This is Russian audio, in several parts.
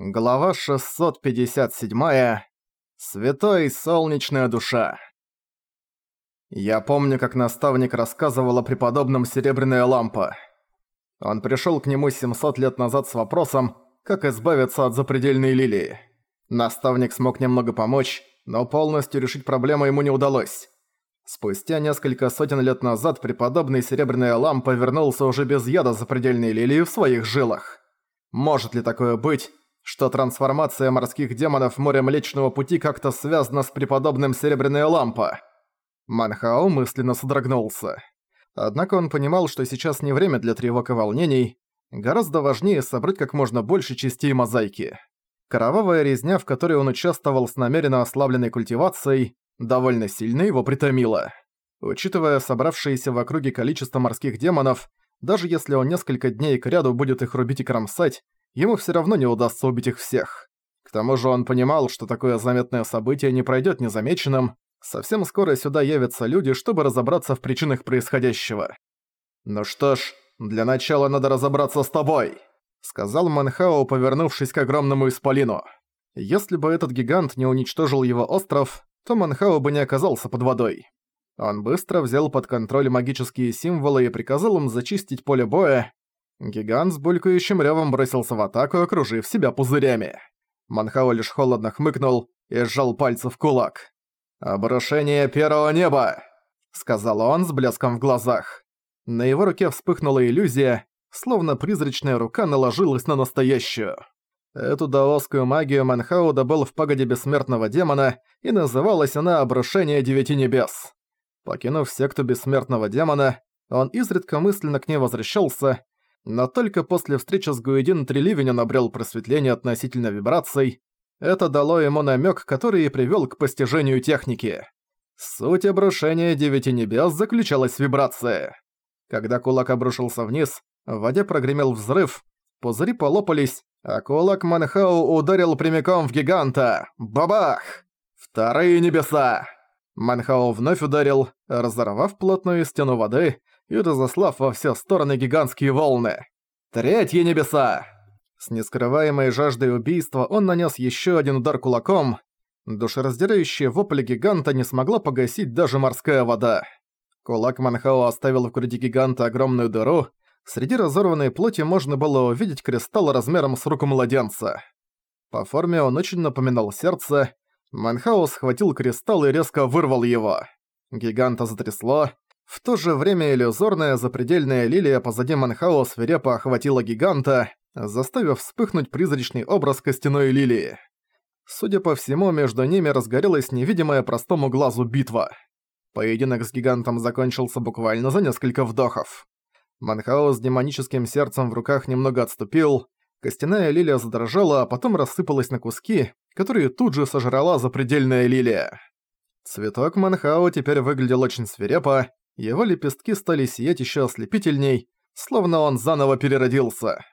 Глава 657. Святой Солнечная Душа. Я помню, как наставник рассказывал о преподобном Серебряная Лампа. Он пришёл к нему 700 лет назад с вопросом, как избавиться от запредельной лилии. Наставник смог немного помочь, но полностью решить проблему ему не удалось. Спустя несколько сотен лет назад преподобный Серебряная Лампа вернулся уже без яда запредельной лилии в своих жилах. Может ли такое быть, что трансформация морских демонов море Млечного Пути как-то связана с преподобным Серебряная Лампа. Манхао мысленно содрогнулся. Однако он понимал, что сейчас не время для тревог и волнений, гораздо важнее собрать как можно больше частей мозаики. Кровавая резня, в которой он участвовал с намеренно ослабленной культивацией, довольно сильно его притомила. Учитывая собравшееся в округе количество морских демонов, даже если он несколько дней кряду будет их рубить и кромсать, ему все равно не удастся убить их всех. К тому же он понимал, что такое заметное событие не пройдет незамеченным, совсем скоро сюда явятся люди, чтобы разобраться в причинах происходящего. «Ну что ж, для начала надо разобраться с тобой», — сказал Манхао, повернувшись к огромному исполину. Если бы этот гигант не уничтожил его остров, то Манхао бы не оказался под водой. Он быстро взял под контроль магические символы и приказал им зачистить поле боя, Гигант с булькающим рёвом бросился в атаку, окружив себя пузырями. Манхао лишь холодно хмыкнул и сжал пальцы в кулак. «Обрушение первого неба!» — сказал он с блеском в глазах. На его руке вспыхнула иллюзия, словно призрачная рука наложилась на настоящую. Эту даосскую магию Манхао добыл в пагоде бессмертного демона, и называлась она «Обрушение девяти небес». Покинув секту бессмертного демона, он изредка мысленно к ней возвращался, но только после встречи с Гуэдин Треливень он обрел просветление относительно вибраций. Это дало ему намек, который и привел к постижению техники. Суть обрушения Девяти Небес заключалась в вибрации. Когда кулак обрушился вниз, в воде прогремел взрыв, пузыри полопались, а кулак Манхау ударил прямиком в гиганта. Бабах! Вторые небеса! Манхау вновь ударил, разорвав плотную стену воды, и разослав во все стороны гигантские волны. Третьи небеса! С нескрываемой жаждой убийства он нанес еще один удар кулаком. Душераздирающие вопли гиганта не смогла погасить даже морская вода. Кулак Манхао оставил в груди гиганта огромную дыру. Среди разорванной плоти можно было увидеть кристалл размером с руку младенца. По форме он очень напоминал сердце. Манхао схватил кристалл и резко вырвал его. Гиганта затрясло, в то же время иллюзорная запредельная лилия позади Манхао свирепо охватила гиганта, заставив вспыхнуть призрачный образ костяной лилии. Судя по всему, между ними разгорелась невидимая простому глазу битва. Поединок с гигантом закончился буквально за несколько вдохов. Манхао с демоническим сердцем в руках немного отступил, костяная лилия задрожала, а потом рассыпалась на куски, которые тут же сожрала запредельная лилия. Цветок Манхао теперь выглядел очень свирепо, его лепестки стали сиять еще ослепительней, словно он заново переродился.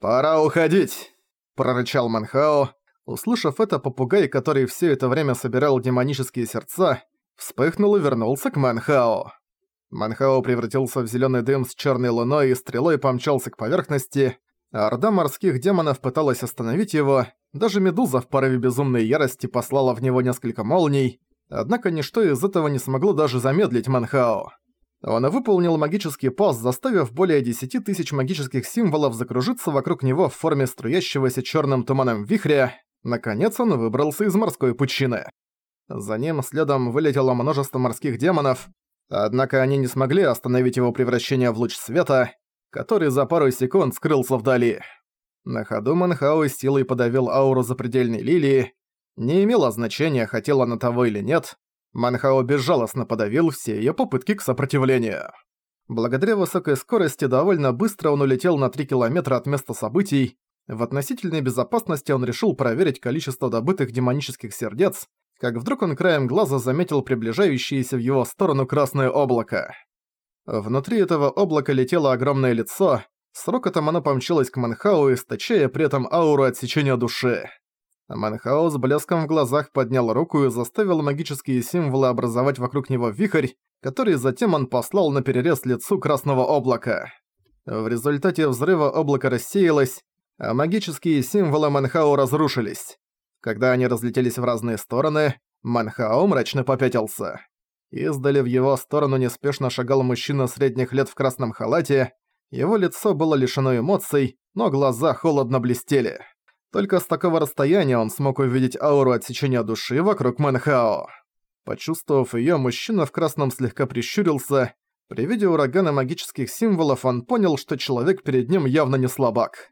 «Пора уходить!» – прорычал Манхао. Услышав это, попугай, который все это время собирал демонические сердца, вспыхнул и вернулся к Манхао. Манхао превратился в зеленый дым с черной луной и стрелой помчался к поверхности, а орда морских демонов пыталась остановить его, даже Медуза в порыве безумной ярости послала в него несколько молний, однако ничто из этого не смогло даже замедлить Манхао. Он выполнил магический пост, заставив более 10 тысяч магических символов закружиться вокруг него в форме струящегося черным туманом вихря. Наконец он выбрался из морской пучины. За ним следом вылетело множество морских демонов, однако они не смогли остановить его превращение в луч света, который за пару секунд скрылся вдали. На ходу Манхау силой подавил ауру запредельной лилии. Не имело значения, хотела она того или нет, Манхао безжалостно подавил все её попытки к сопротивлению. Благодаря высокой скорости довольно быстро он улетел на 3 километра от места событий. В относительной безопасности он решил проверить количество добытых демонических сердец, как вдруг он краем глаза заметил приближающееся в его сторону красное облако. Внутри этого облака летело огромное лицо, с рокотом оно помчалось к Манхау, источая при этом ауру отсечения души. Манхаус блеском в глазах поднял руку и заставил магические символы образовать вокруг него вихрь, который затем он послал на перерез лицу красного облака. В результате взрыва облако рассеялось, а магические символы Манхао разрушились. Когда они разлетелись в разные стороны, Манхао мрачно попятился. Издали в его сторону неспешно шагал мужчина средних лет в красном халате, его лицо было лишено эмоций, но глаза холодно блестели. Только с такого расстояния он смог увидеть ауру отсечения души вокруг Манхао. Почувствовав её, мужчина в красном слегка прищурился. При виде урагана магических символов он понял, что человек перед ним явно не слабак.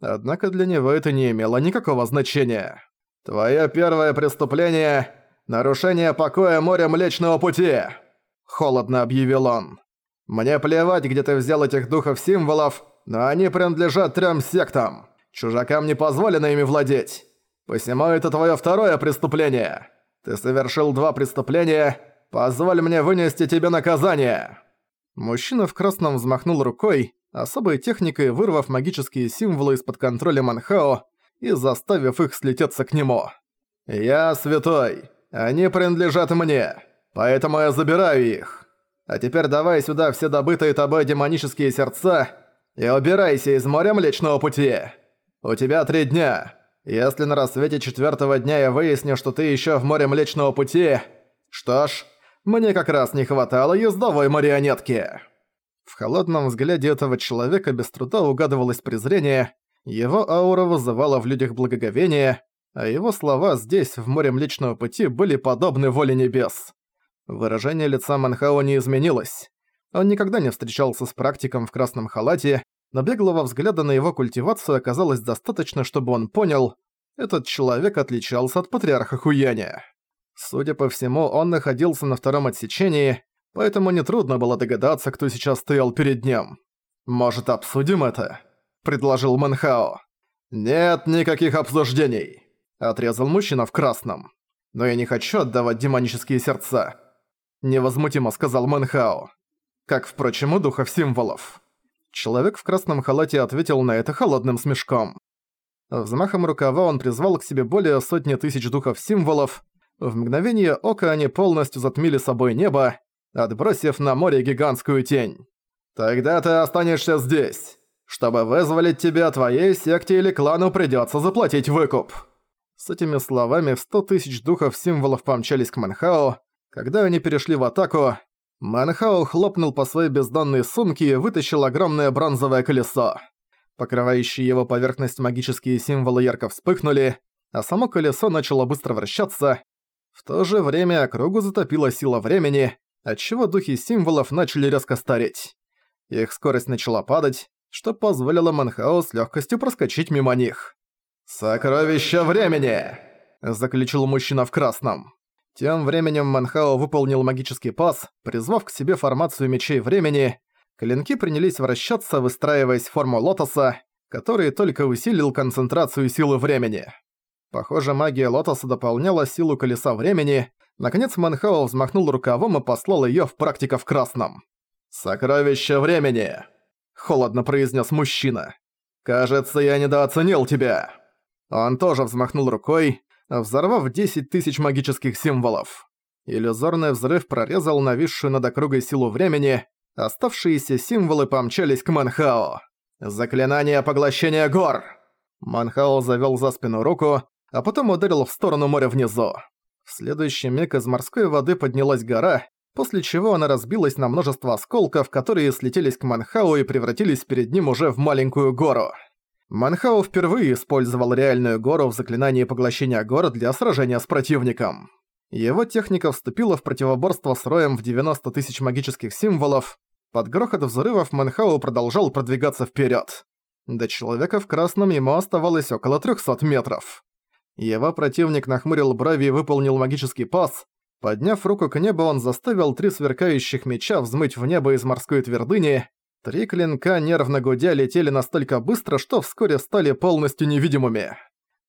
Однако для него это не имело никакого значения. «Твоё первое преступление — нарушение покоя моря Млечного Пути!» — холодно объявил он. «Мне плевать, где ты взял этих духов-символов, но они принадлежат трем сектам. Чужакам не позволено ими владеть. Посему это твое второе преступление. Ты совершил два преступления. Позволь мне вынести тебе наказание». Мужчина в красном взмахнул рукой, особой техникой вырвав магические символы из-под контроля Манхао и заставив их слететься к нему. «Я святой. Они принадлежат мне. Поэтому я забираю их. А теперь давай сюда все добытые тобой демонические сердца и убирайся из моря Млечного Пути. У тебя три дня. Если на рассвете четвертого дня я выясню, что ты еще в море Млечного Пути... Что ж, мне как раз не хватало ездовой марионетки». В холодном взгляде этого человека без труда угадывалось презрение, его аура вызывала в людях благоговение, а его слова здесь, в море Млечного Пути, были подобны воле небес. Выражение лица Манхао не изменилось. Он никогда не встречался с практиком в красном халате, но беглого взгляда на его культивацию оказалось достаточно, чтобы он понял, этот человек отличался от патриарха Хуяня. Судя по всему, он находился на втором отсечении, поэтому нетрудно было догадаться, кто сейчас стоял перед ним. «Может, обсудим это?» – предложил Манхао. «Нет никаких обсуждений», – отрезал мужчина в красном. «Но я не хочу отдавать демонические сердца», – невозмутимо сказал Манхао. Как, впрочем, и духов символов. Человек в красном халате ответил на это холодным смешком. Взмахом рукава он призвал к себе более сотни тысяч духов-символов. В мгновение ока они полностью затмили собой небо, отбросив на море гигантскую тень. «Тогда ты останешься здесь. Чтобы вызволить тебя, твоей секте или клану придётся заплатить выкуп». С этими словами в сто тысяч духов-символов помчались к Манхао. Когда они перешли в атаку, Манхао хлопнул по своей бездонной сумке и вытащил огромное бронзовое колесо. Покрывающие его поверхность магические символы ярко вспыхнули, а само колесо начало быстро вращаться. В то же время округу затопила сила времени, отчего духи символов начали резко стареть. Их скорость начала падать, что позволило Манхао с легкостью проскочить мимо них. «Сокровище времени!» – заключил мужчина в красном. Тем временем Манхао выполнил магический пас, призвав к себе формацию мечей времени. Клинки принялись вращаться, выстраиваясь в форму лотоса, который только усилил концентрацию силы времени. Похоже, магия лотоса дополняла силу колеса времени. Наконец Манхао взмахнул рукавом и послал её в практика в красном. «Сокровище времени!» – холодно произнес мужчина. «Кажется, я недооценил тебя!» Он тоже взмахнул рукой, взорвав 10 тысяч магических символов. Иллюзорный взрыв прорезал нависшую над округой силу времени, оставшиеся символы помчались к Манхао. «Заклинание поглощения гор!» Манхао завёл за спину руку, а потом ударил в сторону моря внизу. В следующий миг из морской воды поднялась гора, после чего она разбилась на множество осколков, которые слетелись к Манхау и превратились перед ним уже в маленькую гору. Манхао впервые использовал реальную гору в заклинании поглощения гор для сражения с противником. Его техника вступила в противоборство с роем в 90 тысяч магических символов. Под грохот взрывов Манхао продолжал продвигаться вперед. До человека в красном ему оставалось около 300 метров. Его противник нахмурил брови и выполнил магический пас. Подняв руку к небу, он заставил три сверкающих меча взмыть в небо из морской твердыни, Три клинка нервно гудя летели настолько быстро, что вскоре стали полностью невидимыми.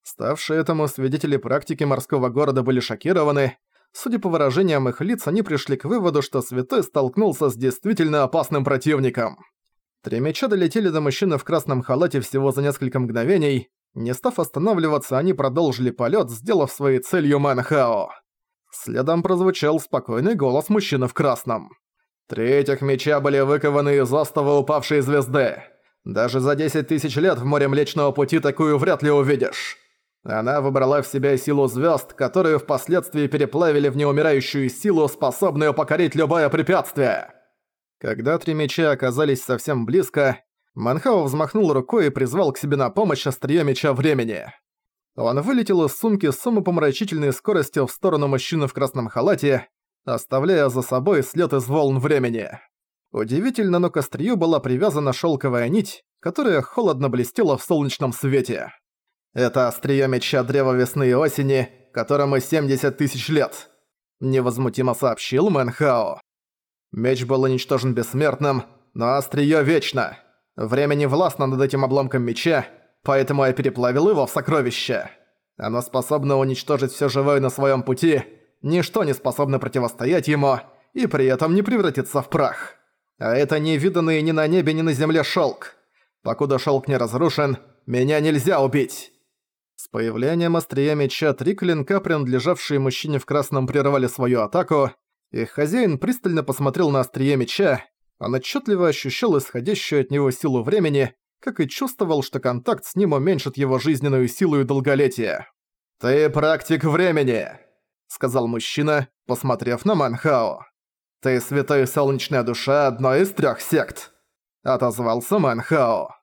Ставшие этому свидетели практики морского города были шокированы. Судя по выражениям их лиц, они пришли к выводу, что Святой столкнулся с действительно опасным противником. Три меча долетели до мужчины в красном халате всего за несколько мгновений. Не став останавливаться, они продолжили полет, сделав своей целью Манхао. Следом прозвучал спокойный голос мужчины в красном. Три этих меча были выкованы из остова упавшей звезды. Даже за 10 тысяч лет в море Млечного Пути такую вряд ли увидишь. Она выбрала в себя силу звезд, которую впоследствии переплавили в неумирающую силу, способную покорить любое препятствие. Когда три меча оказались совсем близко, Манхао взмахнул рукой и призвал к себе на помощь острие меча времени. Он вылетел из сумки с умопомрачительной скоростью в сторону мужчины в красном халате, оставляя за собой след из волн времени. Удивительно, но к острию была привязана шелковая нить, которая холодно блестела в солнечном свете. Это острие меча Древа Весны и Осени, которому 70 тысяч лет, невозмутимо сообщил Мэнхао. Меч был уничтожен бессмертным, но острие вечно. Время не властно над этим обломком меча, поэтому я переплавил его в сокровище. Оно способно уничтожить все живое на своем пути, ничто не способно противостоять ему и при этом не превратиться в прах. А это невиданный ни на небе, ни на земле шелк. Покуда шелк не разрушен, меня нельзя убить. С появлением острия меча три клинка, принадлежавшие мужчине в красном, прервали свою атаку, и хозяин пристально посмотрел на острие меча, он отчетливо ощущал исходящую от него силу времени, как и чувствовал, что контакт с ним уменьшит его жизненную силу и долголетие. «Ты практик времени», — сказал мужчина, посмотрев на Манхао. «Ты святая солнечная душа одной из трех сект», — отозвался Манхао.